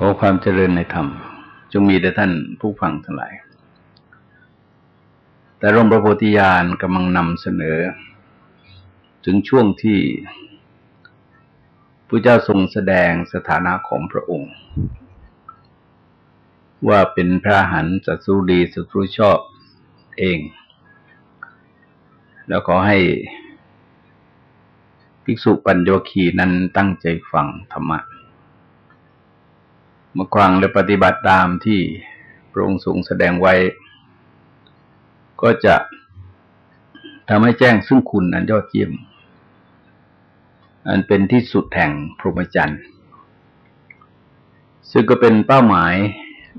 ขอความเจริญในธรรม จงมีแด่ท่านผู้ฟังทั้งหลาย แต่ร่มพระโพธิญาณกำลังนำเสนอ ถึงช่วงที่พระเจ้าทรงแสดงสถานะของพระองค์ ว่าเป็นพระหันสัตรูดีสัตรูชอบเอง แล้วขอให้ภิกษุปัญโยคีนั้นตั้งใจฟังธรรมะ มาควังและปฏิบัติตามที่พระองค์ทรงแสดงไว้ ก็จะทำให้แจ้งซึ่งคุณอันยอดเยี่ยม อันเป็นที่สุดแห่งพรหมจรรย์ ซึ่งก็เป็นเป้าหมาย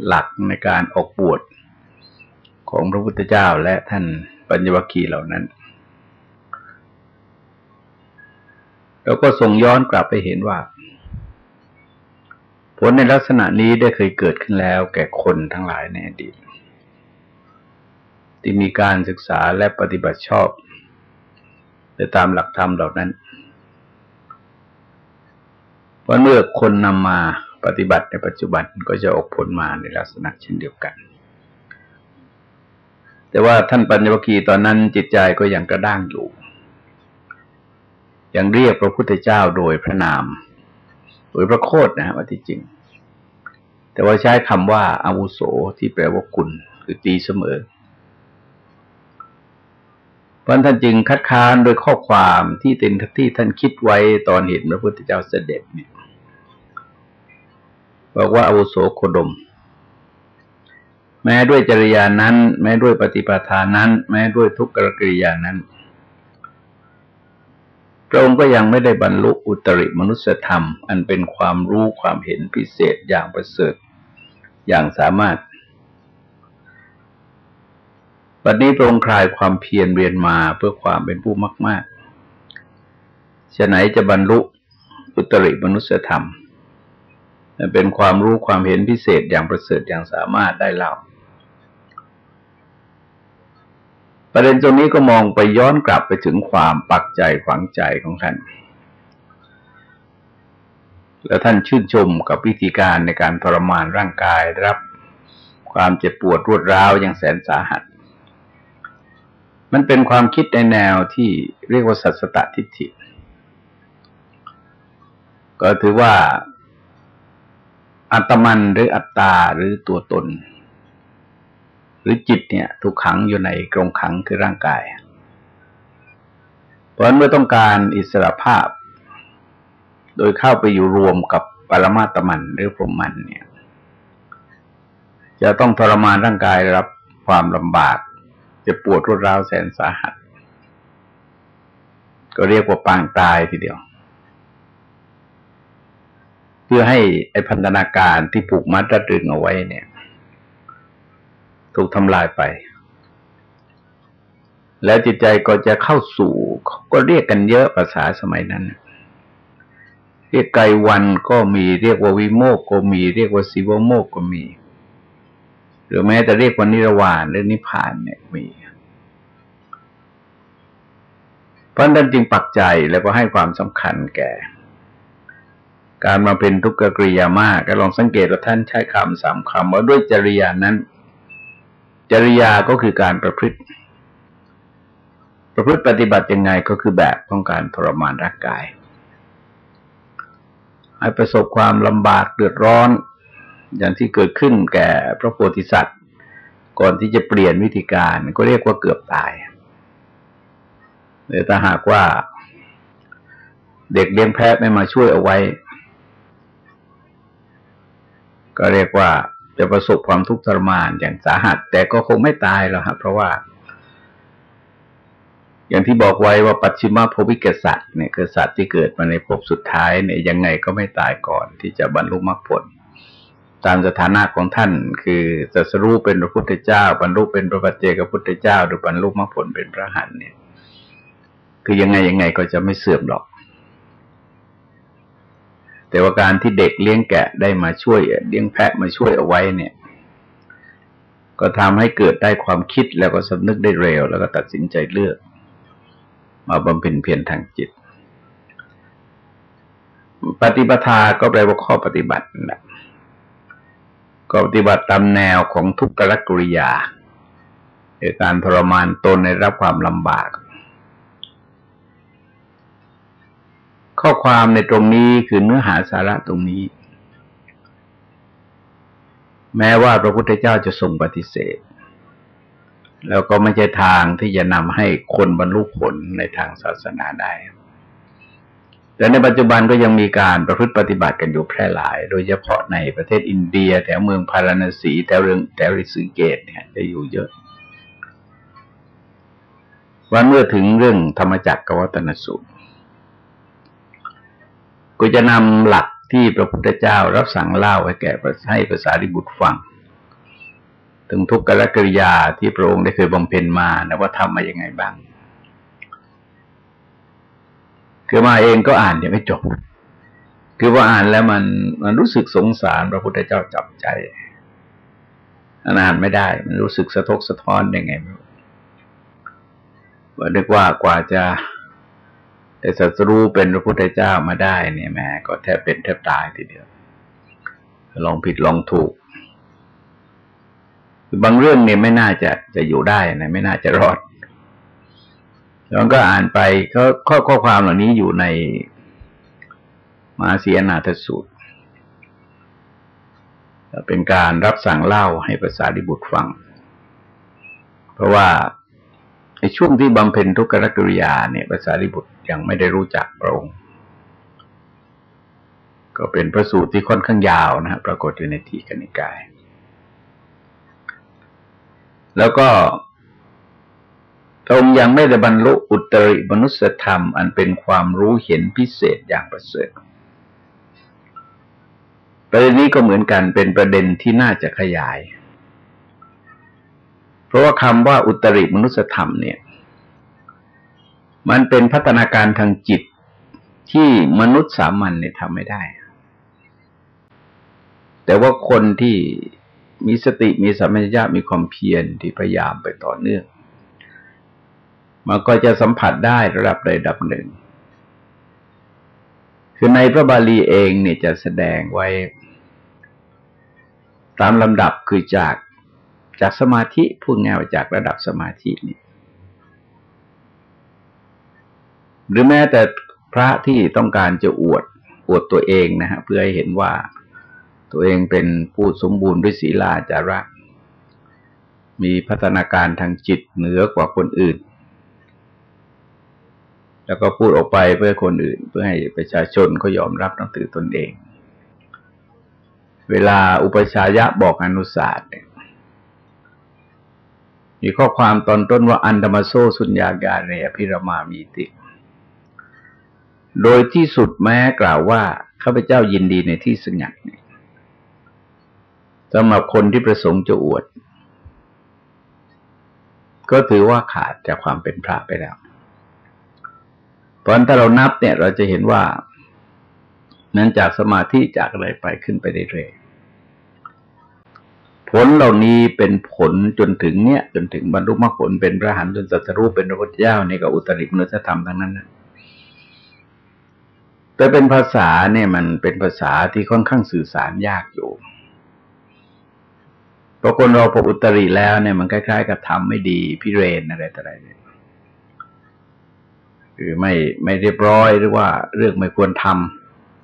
หลักในการออกบวชของพระพุทธเจ้าและท่านปัญญวคีเหล่านั้น แล้วก็ส่งย้อนกลับไปเห็นว่า ผลในลักษณะนี้ได้เคยเกิดขึ้นแล้วแก่คนทั้งหลายในอดีต ที่มีการศึกษาและปฏิบัติชอบไปตามหลักธรรมเหล่านั้นเพราะเมื่อคนนำมาปฏิบัติในปัจจุบันก็จะออกผลมาในลักษณะเช่นเดียวกัน แต่ว่าท่านปัญญวคีตอนนั้นจิตใจก็ยังกระด้างอยู่ ยังเรียกพระพุทธเจ้าโดยพระนาม โดยพระโคดนะว่าที่จริง แต่ว่าใช้คำว่าอาวุโสที่แปลว่าคุณคือตีเสมอเพราะท่านจึงคัดค้านโดยข้อความที่เต็นที่ท่านคิดไว้ตอนเห็นพระพุทธเจ้าเสด็จเนี่ยบอกว่าอาวุโสโคดม แม้ด้วยจริยานั้น แม้ด้วยปฏิปทานั้น แม้ด้วยทุกกรกิริยานั้น พระองค์ก็ยังไม่ได้บรรลุอุตริมนุสธรรม อันเป็นความรู้ความเห็นพิเศษอย่างประเสริฐอย่างสามารถปัจนี้พระองค์คลายความเพียรเรียนมาเพื่อความเป็นผู้มากๆฉะไหนจะบรรลุอุตริมนุสธรรมเป็นความรู้ความเห็นพิเศษอย่างประเสริฐอย่างสามารถได้เล่า ประเด็นตรงนี้ก็มองไปย้อนกลับไปถึงความปักใจฝังใจของท่าน แล้วท่านชื่นชมกับวิธีการในการทรมานร่างกายรับความเจ็บปวดรวดร้าวอย่างแสนสาหัส มันเป็นความคิดในแนวที่เรียกว่าสัสตตทิฏฐิ ก็ถือว่าอัตมันหรืออัตตาหรือตัวตน รือจิตเนี่ย ถูกขังอยู่ในกรงขังคือร่างกาย เพราะนั้นเมื่อต้องการอิสระภาพ โดยเข้าไปอยู่รวมกับปรมาตมันหรือพรหมันเนี่ย จะต้องทรมานร่างกายรับความลำบาก จะปวดรุนแรงแสนสาหัส ก็เรียกว่าปางตายทีเดียว เพื่อให้ไอพันธนาการที่ผูกมัดรัดรึงเอาไว้เนี่ย ถูกทำลายไป แล้วจิตใจก็จะเข้าสู่ก็เรียกกันเยอะภาษาสมัยนั้น เรียกไกวันก็มีเรียกว่าวิโมกก็มีเรียกว่าสิวโมกก็มี หรือแม้แต่เรียกว่านิรวานหรือนิพพานเนี่ยมีเพราะนั้นจึงปักใจแล้วก็ให้ความสำคัญแก่การมาเป็นทุกขกริยามากก็ลองสังเกตว่าท่านใช้คำสามคำว่าด้วยจริยานั้น จริยาก็คือการประพฤติ ประพฤติปฏิบัติยังไงก็คือแบบของการทรมานร่างกาย ให้ประสบความลำบากเดือดร้อน อย่างที่เกิดขึ้นแก่พระโพธิสัตว์ ก่อนที่จะเปลี่ยนวิธีการก็เรียกว่าเกือบตายแต่ถ้าหากว่า เด็กเลี้ยงแพะไม่มาช่วยเอาไว้ ก็เรียกว่า จะประสบความทุกข์ทรมานอย่างสาหัส แต่ก็คงไม่ตายหรอกครับเพราะว่า อย่างที่บอกไว้ว่าปัจฉิมภวิกษัตริย์เนี่ยคือสัตว์ที่เกิดมาในภพสุดท้ายเนี่ยยังไงก็ไม่ตายก่อนที่จะบรรลุมรรคผล ตามสถานะของท่าน คือจะสรู้เป็นพระพุทธเจ้า บรรลุเป็นพระปัจเจกพุทธเจ้าหรือบรรลุมรรคผลเป็นพระหันเนี่ย คือยังไงยังไงก็จะไม่เสื่อมหรอก แต่ว่าการที่เด็กเลี้ยงแกะได้มาช่วยเลี้ยงแพะมาช่วยเอาไว้เนี่ย ก็ทำให้เกิดได้ความคิดแล้วก็สำนึกได้เร็ว แล้วก็ตัดสินใจเลือก มาบำเพ็ญเพียรทางจิต ปฏิปทาก็แปลว่าข้อปฏิบัตินะก็ปฏิบัติตามแนวของทุกขกริยาคือการทรมานตนในรับความลำบาก ข้อความในตรงนี้คือเนื้อหาสาระตรงนี้ แม้ว่าพระพุทธเจ้าจะทรงปฏิเสธ แล้วก็ไม่ใช่ทางที่จะนำให้คนบรรลุผลในทางศาสนาได้ แต่ในปัจจุบันก็ยังมีการประพฤติปฏิบัติกันอยู่แพร่หลาย โดยเฉพาะในประเทศอินเดีย แถวเมืองพาราณสีแถวเรืองแถวริสุเกตเนี่ยจะอยู่เยอะวันเมื่อถึงเรื่องธรรมจักรกวัตนสูตร ก็จะนำหลักที่พระพุทธเจ้ารับสั่งเล่าให้แก่ให้ภาษาดิบุตรฟัง ถึงทุกขกริยาที่พระองค์ได้เคยบำเพ็ญมานะว่าทำมาอย่างไงบ้าง คือมาเองก็อ่านยังไม่จบ คือว่าอ่านแล้วมันมันรู้สึกสงสารพระพุทธเจ้าจับใจอ่านไม่ได้ มันรู้สึกสะทกสะท้อนยังไงไม่รู้ว่านึกว่ากว่าจะ แต่ศัตรูเป็นพระพุทธเจ้ามาได้เนี่ยแม่ก็แทบเป็นแทบตายทีเดียว ลองผิดลองถูก บางเรื่องเนี่ยไม่น่าจะจะอยู่ได้นะไม่น่าจะรอดแล้วก็อ่านไปเขาข้อข้อความเหล่านี้อยู่ในมาเสียนาทสูตร เป็นการรับสั่งเล่าให้ภาษาดิบุตรฟัง เพราะว่าในช่วงที่บำเพ็ญทุกขกริยาเนี่ยภาษาดิบุตร ยังไม่ได้รู้จักพระองค์ ก็เป็นพระสูตรที่ค่อนข้างยาวนะครับปรากฏอยู่ในทีกนิกาย แล้วก็พระองค์ยังไม่ได้บรรลุอุตริมนุสธรรม อันเป็นความรู้เห็นพิเศษอย่างประเสริฐประเด็นนี้ก็เหมือนกันเป็นประเด็นที่น่าจะขยาย เพราะว่าคำว่าอุตริมนุสธรรมเนี่ย มันเป็นพัฒนาการทางจิตที่มนุษย์สามัญเนี่ยทำไม่ได้ แต่ว่าคนที่มีสติมีสัมปชัญญะมีความเพียรที่พยายามไปต่อเนื่อง มันก็จะสัมผัสได้ระดับใดระดับหนึ่ง คือในพระบาลีเองเนี่ยจะแสดงไว้ ตามลำดับคือจากจากสมาธิพูดง่ายจากระดับสมาธินี่ หรือแม้แต่พระที่ต้องการจะอวดอวดตัวเองนะฮะเพื่อให้เห็นว่าตัวเองเป็นผู้สมบูรณ์ด้วยศีลาจาระ มีพัฒนาการทางจิตเหนือกว่าคนอื่น แล้วก็พูดออกไปเพื่อคนอื่น เพื่อให้ประชาชนเขายอมรับนับถือตนเอง เวลาอุปชายะบอกอนุศาสตร์มีข้อความตอนต้นว่าอันธรรมโซสุญญาการเนอภิรมามีติ โดยที่สุดแม้กล่าวว่าข้าพเจ้ายินดีในที่สงัดสำหรับคนที่ประสงค์จะอวด ก็ถือว่าขาดจากความเป็นพระไปแล้วเพราะถ้าเรานับเนี่ยเราจะเห็นว่า นั้นจากสมาธิจากอะไรไปขึ้นไปเรื่อยผลเหล่านี้เป็นผลจนถึงเนี่ย จนถึงบรรลุมรรคผลเป็นพระหันจนสัตรูเป็นพระพุทธเจ้าในกับอุตริมนุสธรรมทั้งนั้นนะ แต่เป็นภาษาเนี่ยมันเป็นภาษาที่ค่อนข้างสื่อสารยากอยู่เพราะคนเราพออุตริแล้วเนี่ยมันคล้ายๆ กับทำไม่ดีพิเรนอะไรต่ออะไรเนี่ยคือไม่ไม่เรียบร้อยหรือว่าเรื่องไม่ควรท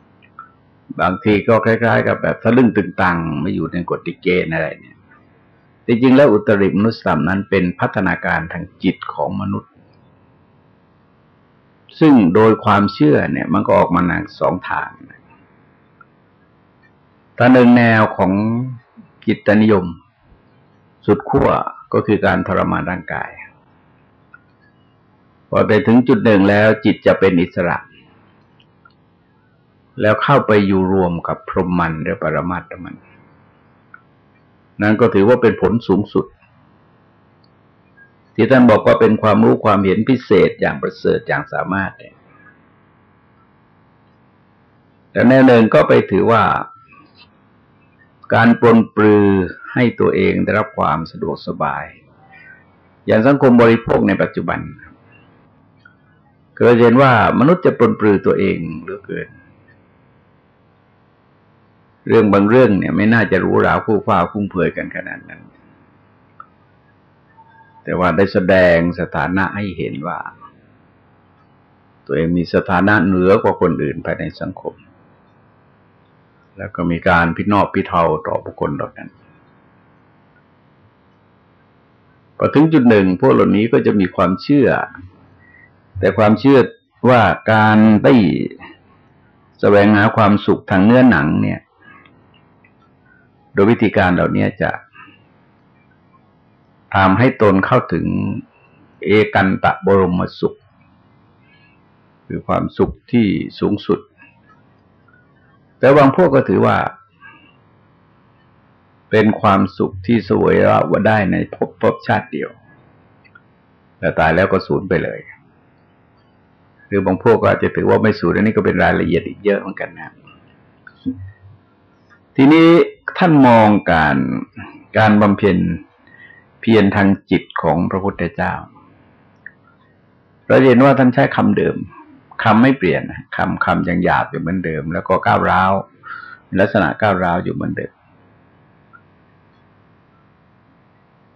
ำบางทีก็คล้าย ๆ กับแบบทะลึ่งตึงตังไม่อยู่ในกฎติเกณฑ์อะไรเนี่ยจริงๆแล้วอุตริมนุสธรรมนั้นเป็นพัฒนาการทางจิตของมนุษย์ ซึ่งโดยความเชื่อเนี่ย มันก็ออกมาในสองทางตาหนึ่งแนวของจิตนิยม สุดขั้วก็คือการทรมานร่างกาย พอไปถึงจุดหนึ่งแล้วจิตจะเป็นอิสระ แล้วเข้าไปอยู่รวมกับพรหมมันหรือปรมาตมัน นั่นก็ถือว่าเป็นผลสูงสุด ที่ท่านบอกว่าเป็นความรู้ความเห็นพิเศษอย่างประเสริฐอย่างสามารถเนี่ยแต่แน่เนินก็ไปถือว่า การปลนปลือให้ตัวเองได้รับความสะดวกสบาย อย่างสังคมบริโภคในปัจจุบันก็เห็นว่ามนุษย์จะปลนปลือตัวเองเหลือเกิน เรื่องบางเรื่องเนี่ยไม่น่าจะรู้ราวคู่ฟ้าคุ้มเพยกันขนาดนั้น แต่ว่าได้แสดงสถานะให้เห็นว่า ตัวเองมีสถานะเหนือกว่าคนอื่นภายในสังคม แล้วก็มีการพินอบพิเทาต่อบุคคลเหล่านั้นพอถึงจุดหนึ่งพวกเหล่านี้ก็จะมีความเชื่อ แต่ความเชื่อว่าการได้แสวงหาความสุขทางเนื้อหนังเนี่ย โดยวิธีการเหล่านี้จะ ทำให้ตนเข้าถึงเอกันตะบรมสุข คือความสุขที่สูงสุด แต่บางพวกก็ถือว่า เป็นความสุขที่สวยว่าได้ในภพภพชาติเดียว แต่ตายแล้วก็สูญไปเลย หรือบางพวกก็อาจจะถือว่าไม่สูญอันนี้ก็เป็นรายละเอียดอีกเยอะเหมือนกันนะทีนี้ท่านมองการการบำเพ็ญ พียรทางจิตของพระพุทธเจ้า เราเห็นว่าท่านใช้คำเดิมคำไม่เปลี่ยนคำคำยังหยาบอยู่เหมือนเดิม แล้วก็ก้าวร้าวลักษณะก้าวร้าวอยู่เหมือนเดิม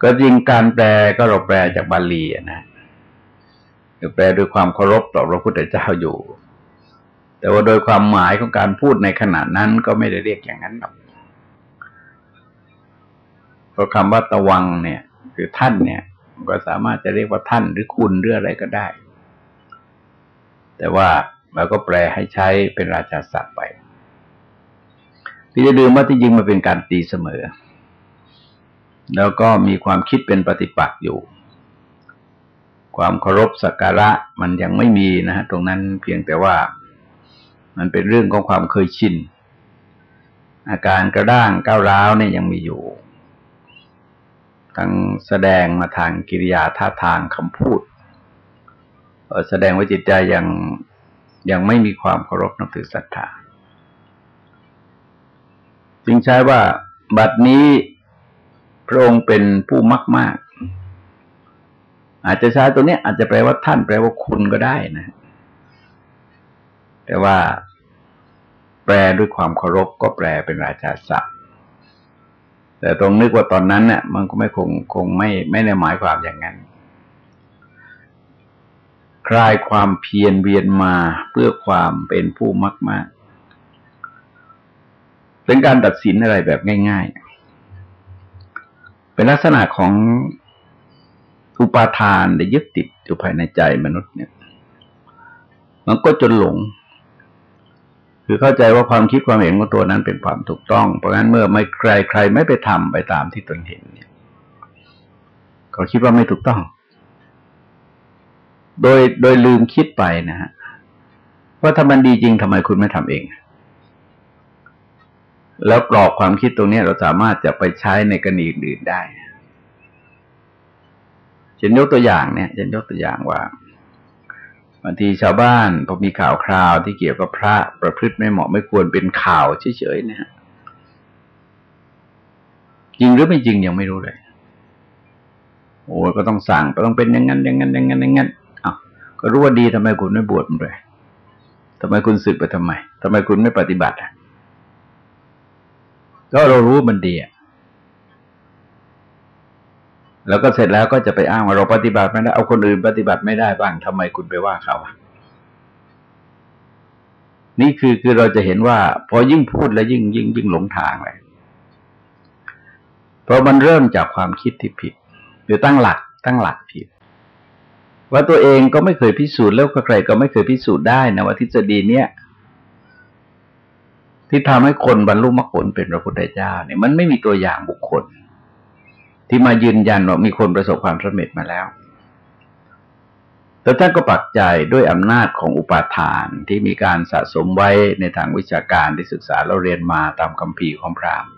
ก็จริงการแปลก็เราแปลจากบาลีนะคือแปลด้วยความเคารพต่อพระพุทธเจ้าอยู่ แต่ว่าโดยความหมายของการพูดในขณะนั้นก็ไม่ได้เรียกอย่างนั้นหรอกเพราะคำว่าตะวังเนี่ย คือท่านเนี่ย ก็สามารถจะเรียกว่าท่านหรือคุณหรืออะไรก็ได้ แต่ว่าเราก็แปลให้ใช้เป็นราชาศัพท์ไปพี่จะดูว่าที่จริงมันเป็นการตีเสมอ แล้วก็มีความคิดเป็นปฏิปักษ์อยู่ ความเคารพสักการะมันยังไม่มีนะฮะตรงนั้นเพียงแต่ว่ามันเป็นเรื่องของความเคยชินอาการกระด้างก้าวร้าวเนี่ยยังมีอยู่ ทั้งแสดงมาทางกิริยาท่าทางคำพูด แสดงว่าจิตใจยังยังไม่มีความเคารพนับถือศรัทธาจึงใช้ว่าบัดนี้พระองค์เป็นผู้มากมากอาจจะใช้ตัวนี้อาจจะแปลว่าท่านแปลว่าคุณก็ได้นะ แต่ว่าแปลด้วยความเคารพก็แปลเป็นราชาศัพท์ แต่ตรงนึกว่าตอนนั้นเนี่ยมันก็ไม่คงคงไม่ไม่ได้หมายความอย่างนั้นคลายความเพียรเวียนมาเพื่อความเป็นผู้มากมากเป็นการตัดสินอะไรแบบง่าย ๆ เป็นลักษณะของอุปาทานได้ยึดติดอยู่ภายในใจมนุษย์เนี่ย มันก็จนหลง คือเข้าใจว่าความคิดความเห็นของตัวนั้นเป็นความถูกต้อง เพราะงั้นเมื่อไม่ใครใครไม่ไปทำไปตามที่ตนเห็นเนี่ยก็คิดว่าไม่ถูกต้อง โดยโดยลืมคิดไปนะฮะว่าถ้ามันดีจริงทำไมคุณไม่ทำเอง แล้วกรอบความคิดตรงนี้เราสามารถจะไปใช้ในกรณีอื่นได้เช่นยกตัวอย่างเนี่ยเช่นยกตัวอย่างว่า บางทีชาวบ้านพอมีข่าวคราวที่เกี่ยวกับพระประพฤติไม่เหมาะไม่ควรเป็นข่าวเฉยๆนะฮะจริงหรือไม่จริงยังไม่รู้เลย โอ้ก็ต้องสั่งก็ต้องเป็นอย่างนั้นอย่างนั้นอย่างนั้นอย่างนั้นอ้าวก็รู้ว่าดีทำไมคุณไม่บวชมันเลยทำไมคุณสึกไปทำไมทำไมคุณไม่ปฏิบัติอะก็เรารู้มันดี แล้วก็เสร็จแล้วก็จะไปอ้างว่าเราปฏิบัติไม่ได้เอาคนอื่นปฏิบัติไม่ได้บ้างทำไมคุณไปว่าเขานี่คือคือเราจะเห็นว่า พอยิ่งพูดแล้วยิ่งยิ่งยิ่งหลงทางเลยเพราะมันเริ่มจากความคิดที่ผิด หรือตั้งหลัก ตั้งหลักผิด ว่าตัวเองก็ไม่เคยพิสูจน์แล้วใครก็ไม่เคยพิสูจน์ได้นะว่าทฤษฎีเนี้ยที่ทำให้คนบรรลุมรรคผลเป็นพระพุทธเจ้าเนี่ยมันไม่มีตัวอย่างบุคคล ที่มายืนยันว่ามีคนประสบความสำเร็จมาแล้ว แต่ท่านก็ปักใจด้วยอำนาจของอุปาทานที่มีการสะสมไว้ในทางวิชาการที่ศึกษาเราเรียนมาตามคำพีของพราหมณ์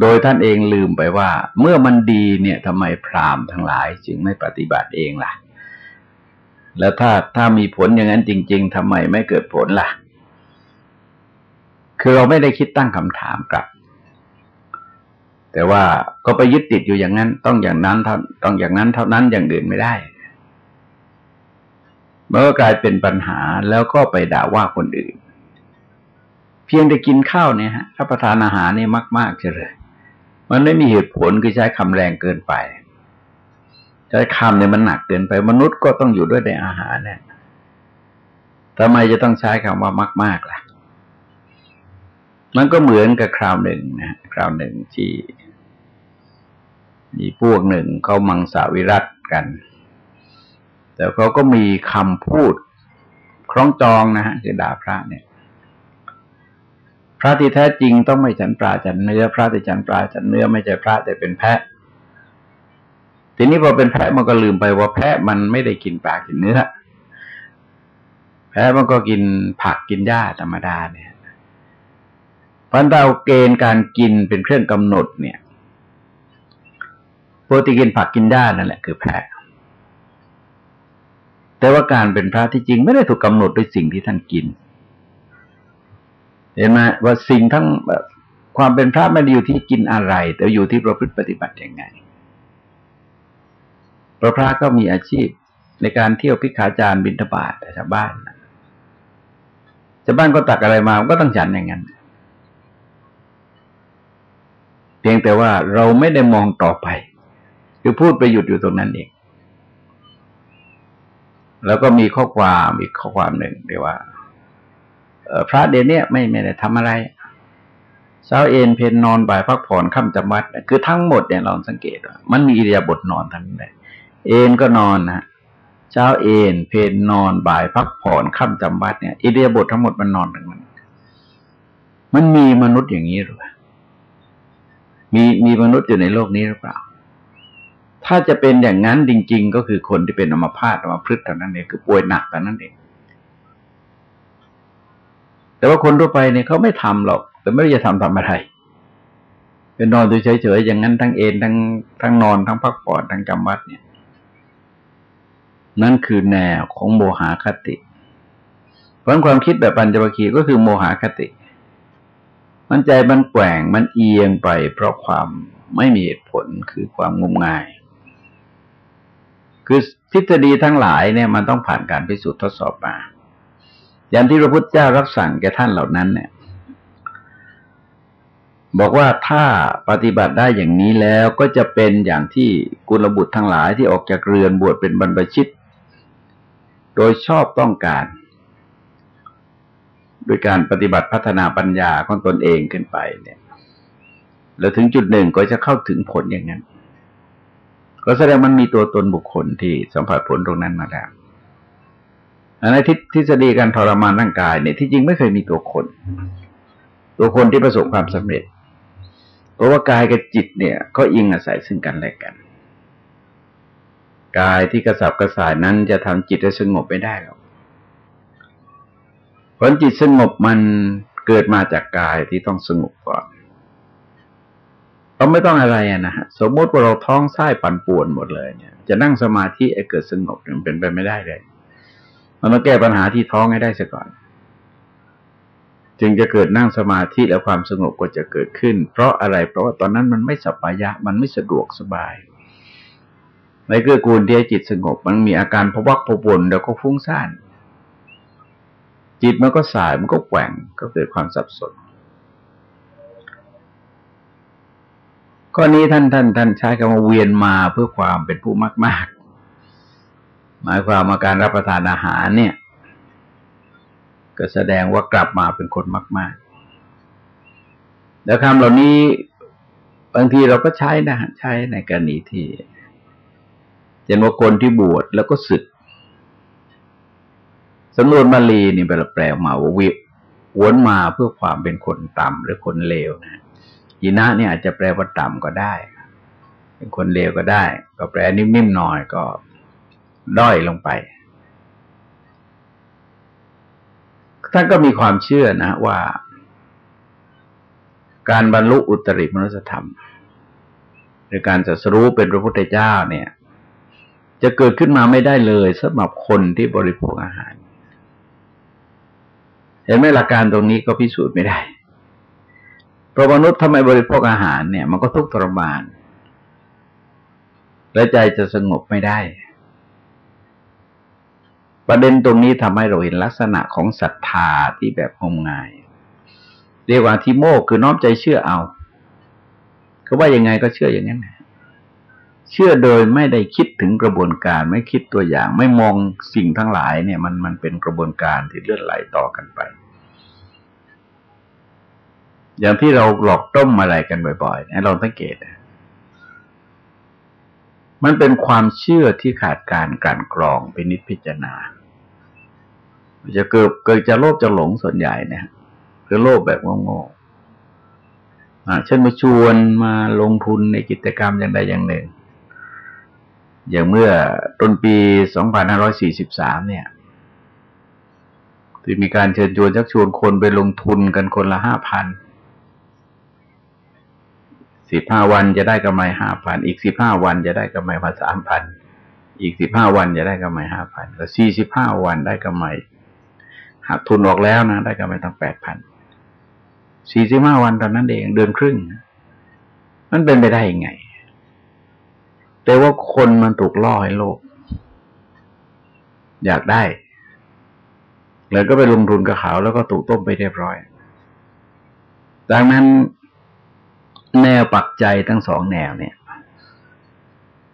โดยท่านเองลืมไปว่า เมื่อมันดีเนี่ยทำไมพราหมณ์ทั้งหลาย จึงไม่ปฏิบัติเองล่ะ แล้วถ้าถ้ามีผลอย่างนั้นจริง ๆทำไมไม่เกิดผลล่ะ คือเราไม่ได้คิดตั้งคำถามกลับ แต่ว่าก็ไปยึดติดอยู่อย่างนั้น ต้องอย่างนั้นต้องอย่างนั้นเท่านั้นอย่างอื่นไม่ได้เมื่อกลายเป็นปัญหาแล้วก็ไปด่าว่าคนอื่น เพียงแต่กินข้าวเนี่ยฮะรับประทานอาหารนี่มากๆเลยมันไม่มีเหตุผลคือใช้คำแรงเกินไป ใช้คำเนี่ยมันหนักเกินไป มนุษย์ก็ต้องอยู่ด้วยในอาหารเนี่ยทำไมจะต้องใช้คำว่ามาก ๆล่ะ มันก็เหมือนกับคราวหนึ่งนะคราวหนึ่งที่ มีพวกหนึ่งเขามังสวิรัตกัน แต่เขาก็มีคำพูดคล้องจองนะฮะคือด่าพระเนี่ย พระที่แท้จริงต้องไม่ฉันปลาฉันเนื้อ พระที่ฉันปลาฉันเนื้อไม่ใช่พระแต่เป็นแพะทีนี้พอเป็นแพะมันก็ลืมไปว่าแพะมันไม่ได้กินปลากินเนื้อแพะมันก็กินผักกินหญ้าธรรมดาเนี่ยพันเราเกณฑ์การกินเป็นเครื่องกำหนดเนี่ย ปกติกินผักกินหญ้านั่นแหละคือแพะแต่ว่าการเป็นพระที่จริงไม่ได้ถูกกาหนดด้วยสิ่งที่ท่านกิน เห็นไหมว่าสิ่งทั้งความเป็นพระไม่ได้อยู่ที่กินอะไร แต่อยู่ที่ประพฤติปฏิบัติยังไงพระพระก็มีอาชีพในการเที่ยวพิขาจารบินทบาทแต่ชาวบ้านชาวบ้านก็ตักอะไรมาก็ต้องฉันอย่างนั้นเพียงแต่ว่าเราไม่ได้มองต่อไป คือพูดไปหยุดอยู่ตรงนั้นเอง แล้วก็มีข้อความอีกข้อความหนึ่งเรียกว่าพระเดนเนี่ยไม่ไม่ได้ทำอะไรเช้าเอนเพนนอนบ่ายพักผ่อนค่ำจำวัดคือทั้งหมดเนี่ยเราสังเกตว่ามันมีอิริยาบถนอนทั้งนั้นเลยเอนก็นอนนะเช้าเอนเพนนอนบ่ายพักผ่อนค่ำจำวัดเนี่ยอิริยาบถทั้งหมดมันนอนทั้งนั้นมันมีมนุษย์อย่างนี้หรือเปล่ามีมีมนุษย์อยู่ในโลกนี้หรือเปล่า ถ้าจะเป็นอย่างนั้นจริง ๆ ก็คือคนที่เป็นอัมพาตอัมพฤกษ์เท่านั้นเองคือป่วยหนักเท่านั้นเอง แต่ว่าคนทั่วไปเนี่ยเขาไม่ทำหรอก แต่ไม่รู้จะทำทำอะไรเป็นนอนดูเฉยๆอย่างนั้นทั้งเอนทั้งทั้งนอนทั้งพักผ่อนทั้งจำวัดเนี่ย นั่นคือแนวของโมหะคติเพราะความคิดแบบปัญจวัคคีย์ก็คือโมหะคติ มันใจมันแกว่งมันเอียงไปเพราะความไม่มีเหตุผลคือความงมงาย คือทฤษฎีทั้งหลายเนี่ยมันต้องผ่านการพิสูจน์ทดสอบมา อย่างที่พระพุทธเจ้ารับสั่งแก่ท่านเหล่านั้นเนี่ย บอกว่าถ้าปฏิบัติได้อย่างนี้แล้วก็จะเป็นอย่างที่กุลบุตรทั้งหลายที่ออกจากเรือนบวชเป็นบรรพชิต โดยชอบต้องการโดยการปฏิบัติพัฒนาปัญญาของตนเองขึ้นไปเนี่ย แล้วถึงจุดหนึ่งก็จะเข้าถึงผลอย่างนั้น ก็แสดงมันมีตัวตนบุคคลที่สัมผัสผลตรงนั้นมาแล้วอันทฤษฎีการทรมานร่างกายเนี่ยที่จริงไม่เคยมีตัวคน ตัวคนที่ประสบความสำเร็จ เพราะว่ากายกับจิตเนี่ยก็อิงอาศัยซึ่งกันและกัน กายที่กระสับกระส่ายนั้นจะทำจิตให้สงบไม่ได้หรอกผลจิตสงบมันเกิดมาจากกายที่ต้องสงบก่อน เราไม่ต้องอะไรนะฮะสมมติว่าเราท้องไส้ปั่นป่วนหมดเลยเนี่ย จะนั่งสมาธิไอ้เกิดสงบมันเป็นไปไม่ได้เลย มันต้องแก้ปัญหาที่ท้องให้ได้ซะก่อน จึงจะเกิดนั่งสมาธิแล้วความสงบก็จะเกิดขึ้น เพราะอะไร เพราะว่าตอนนั้นมันไม่สบายะ มันไม่สะดวกสบายในเกื้อกูลที่จิตสงบ มันมีอาการพวักพวน แล้วก็ฟุ้งซ่านจิตมันก็สายมันก็แกว่งก็เกิดความสับสน ข้อนี้ท่านท่านท่านใช้คำว่าเวียนมาเพื่อความเป็นผู้มากมากหมายความว่าการรับประทานอาหารเนี่ย ก็แสดงว่ากลับมาเป็นคนมากมากแล้วคำเหล่านี้บางทีเราก็ใช้นะใช้ในกรณีที่เช่นว่าคนที่บวชแล้วก็สึกสำนวนมาลีนี่แปลแปลมาว่าวิวนมาเพื่อความเป็นคนต่ำหรือคนเลวนะ ยีนะเนี่ยอาจจะแปลว่าต่ำก็ได้ เป็นคนเลวก็ได้ ก็แปลนิ่มๆหน่อยก็ด้อยลงไปท่านก็มีความเชื่อนะว่า การบรรลุอุตริมนุสธรรม หรือการจะสรู้เป็นพระพุทธเจ้าเนี่ย จะเกิดขึ้นมาไม่ได้เลยสำหรับคนที่บริโภคอาหาร เห็นไหมหลักการตรงนี้ก็พิสูจน์ไม่ได้ ราะมนุษย์ทำไมบริโภคอาหารเนี่ย มันก็ทุกข์ทรมาน และใจจะสงบไม่ได้ ประเด็นตรงนี้ทำให้เราเห็นลักษณะของศรัทธาที่แบบงมงาย เรียกว่าทิโมกคือน้อมใจเชื่อเอาเขาว่ายังไงก็เชื่ออย่างนั้นเชื่อโดยไม่ได้คิดถึงกระบวนการ ไม่คิดตัวอย่าง ไม่มองสิ่งทั้งหลายเนี่ย มันมันเป็นกระบวนการที่เลื่อนไหลต่อกันไป อย่างที่เราหลอกต้มอะไรกันบ่อยๆนะเราสังเกตมันเป็นความเชื่อที่ขาดการการกรองเป็นนิจพิจารณา จะเกิดเกิดจะโลภจะหลงส่วนใหญ่เนี่ยคือโลภแบบโง่ๆเช่นมาชวนมาลงทุนในกิจกรรมอย่างใดอย่างหนึ่ง อย่างเมื่อต้นปี 2543 เนี่ยที่มีการเชิญชวนชักชวนคนไปลงทุนกันคนละห้าพัน สิบห้าวันจะได้กำไรห้าพันอีกสิบห้าวันจะได้กำไรมาสามพันอีกสิบห้าวันจะได้กำไรห้าพันแล้วสี่สิบห้าวันได้กำไรหักทุนออกแล้วนะ ได้กำไรตั้งแปดพันสี่สิบห้าวันตอนนั้นเองเดือนครึ่ง มันเป็นไปได้ยังไง แต่ว่าคนมันถูกล่อให้โลภอยากได้ แล้วก็ไปลงทุนกับเขาแล้วก็ถูกต้มไปเรียบร้อย ดังนั้น แนวปักใจทั้งสองแนวเนี่ย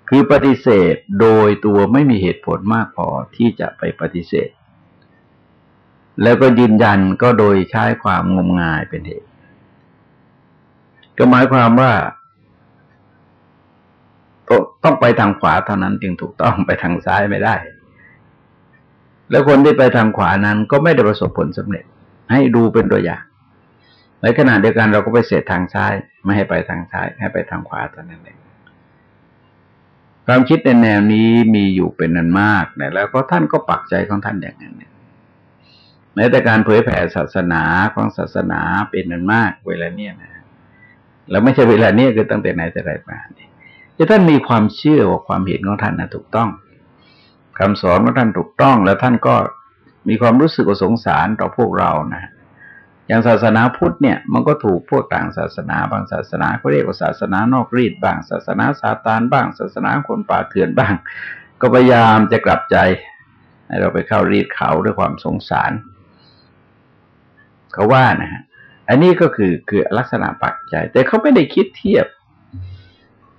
คือปฏิเสธโดยตัวไม่มีเหตุผลมากพอที่จะไปปฏิเสธ แล้วก็ยืนยันก็โดยใช้ความงมงายเป็นเหตุ ก็หมายความว่าต้องไปทางขวาเท่านั้นจึงถูกต้องไปทางซ้ายไม่ได้ แล้วคนที่ไปทางขวานั้นก็ไม่ได้ประสบผลสำเร็จ ให้ดูเป็นตัวอย่าง ในขณะเดียวกันเราก็ไปเสดทางซ้าย ไม่ให้ไปทางซ้าย ให้ไปทางขวาเท่านั้นเองความคิดในแนวนี้มีอยู่เป็นนันมากนะแล้วก็ท่านก็ปักใจของท่านอย่างนั้นแม้แต่การเผยแผ่ศาสนาของศาสนาเป็นนันมากเวลาเนี้ยนะแล้วไม่ใช่เวลาเนี้ยคือตั้งแต่ไหนแต่ไรมาจะท่านมีความเชื่อว่าความเห็นของท่านนะถูกต้องคำสอนของท่านถูกต้อง แล้วท่านก็มีความรู้สึกสงสารต่อพวกเรานะ อย่างศาสนาพุทธเนี่ยมันก็ถูกพวกต่างศาสนา บางศาสนาเขาเรียกว่าศาสนานอกรีดบ้างศาสนาซาตานบ้าง ศาสนาคนป่าเถื่อนบ้าง ก็พยายามจะกลับใจให้เราไปเข้ารีดเขาด้วยความสงสาร เขาว่านะฮะอันนี้ก็คือคือลักษณะปักใจ แต่เขาไม่ได้คิดเทียบ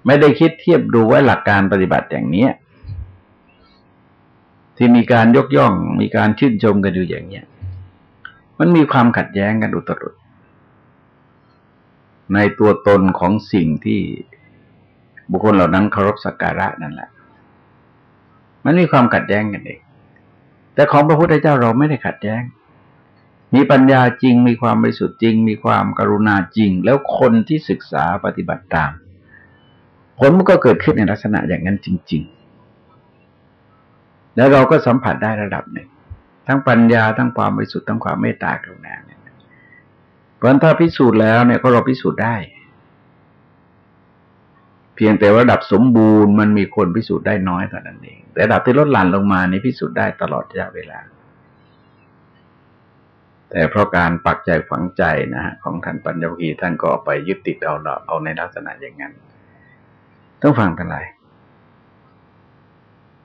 ไม่ได้คิดเทียบดูว่าหลักการปฏิบัติอย่างเนี้ยที่มีการยกย่องมีการชื่นชมกันอยู่อย่างเนี้ย มันมีความขัดแย้งกันอุตรุดในตัวตนของสิ่งที่บุคคลเหล่านั้นเคารพสักการะนั่นแหละ มันมีความขัดแย้งกันเองแต่ของพระพุทธเจ้าเราไม่ได้ขัดแย้ง มีปัญญาจริง มีความบริสุทธิ์จริง มีความกรุณาจริง แล้วคนที่ศึกษาปฏิบัติตาม ผลมันก็เกิดขึ้นในลักษณะอย่างนั้นจริง ๆ แล้วเราก็สัมผัสได้ระดับหนึ่ง ทั้งปัญญาทั้งความบริสุทธิ์ทั้งความเมตตากรุณาเนี่ยเพราะถ้าพิสูจน์แล้วเนี่ยก็เราพิสูจน์ได้ เพียงแต่ว่าระดับสมบูรณ์มันมีคนพิสูจน์ได้น้อยเท่านั้นเอง แต่ระดับที่ลดหลั่นลงมานี่พิสูจน์ได้ตลอดระยะเวลา แต่เพราะการปักใจฝังใจนะฮะของท่านปัญญวีท่านก็ไปยึดติดเอาเอาในลักษณะอย่างนั้น ต้องฟังทั้งหลาย